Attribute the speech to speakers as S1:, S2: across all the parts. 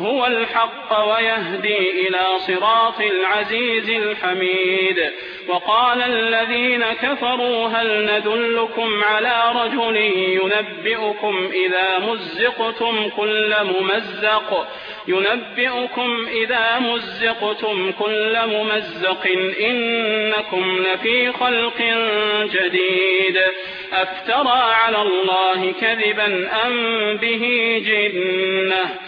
S1: هو الحق ويهدي إلى صراط العزيز الحميد. وقال الذين كفروا هل ندلكم على رجل ينبئكم إذا مزقتم كل ممزق؟ ينبئكم إذا مزقتم كل ممزق إنكم لفي خلق جديد. أفترى على الله كذبا أم به جنة؟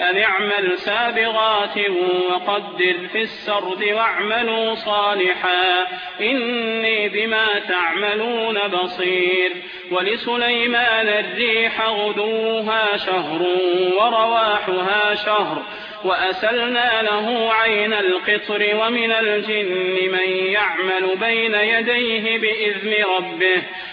S1: أن اعمل سابغات وقدر في السرد واعملوا صالحا. إني بما تعملون بصير. ولسليمان الريح غدوها شهر ورواحها شهر. وأسلنا له عين القطر ومن الجن من يعمل بين يديه بإذن ربه.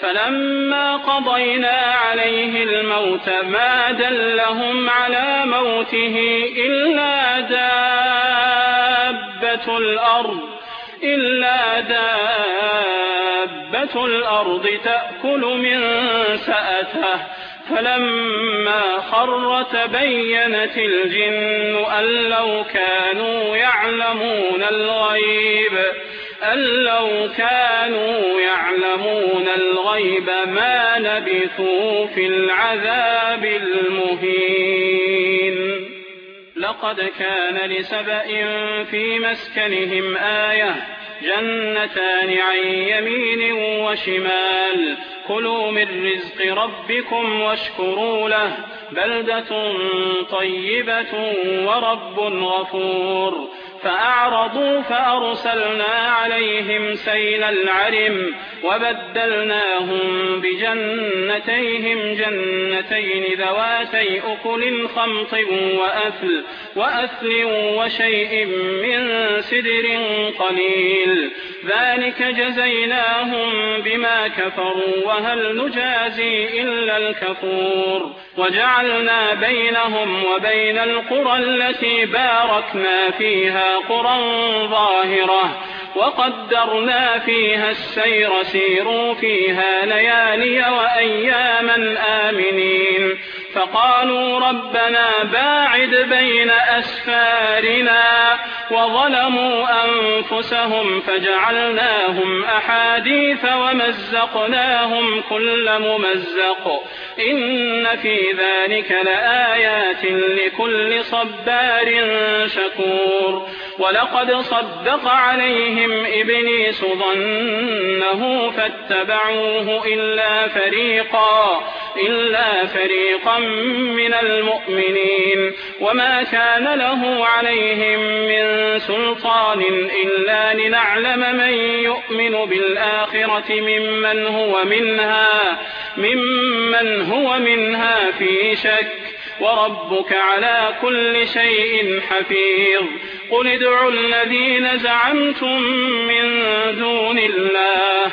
S1: فلما قضينا عليه الموت ما دلهم على موته إلا دابة الأرض إلا دابة الأرض تأكل من سأته فلما خر تبينت الجن أن لو كانوا يعلمون الغيب. أن لو كانوا يعلمون الغيب ما لبثوا في العذاب المهين. لقد كان لسبأ في مسكنهم آية جنتان عن يمين وشمال. كلوا من رزق ربكم واشكروا له. بلدة طيبة ورب غفور. فأعرضوا فأرسلنا عليهم سيل العرم وبدلناهم بجنتيهم جنتين ذواتي أكل خمط وأثل وأثل وشيء من سدر قليل. ذلك جزيناهم بما كفروا وهل نجازي إلا الكفور وجعلنا بينهم وبين القرى التي باركنا فيها قرى ظاهرة وقدرنا فيها السير سيروا فيها ليالي وأياما آمنين فقالوا ربنا باعد بين أسفارنا وظلموا أنفسهم فجعلناهم أحاديث ومزقناهم كل ممزق. إن في ذلك لآيات لكل صبار شكور. ولقد صدق عليهم إبليس ظنه فاتبعوه إلا فريقا. إلا فريقا من المؤمنين وما كان له عليهم من سلطان إلا لنعلم من يؤمن بالآخرة ممن هو منها ممن هو منها في شك وربك على كل شيء حفيظ. قل ادعوا الذين زعمتم من دون الله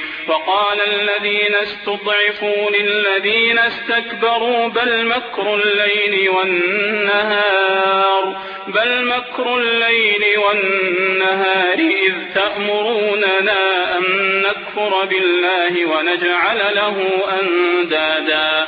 S1: وقال الذين استضعفوا للذين استكبروا بل مكر الليل والنهار بل مكر الليل والنهار إذ تأمروننا أن نكفر بالله ونجعل له أندادا.